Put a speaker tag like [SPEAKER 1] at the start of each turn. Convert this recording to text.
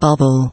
[SPEAKER 1] bubble.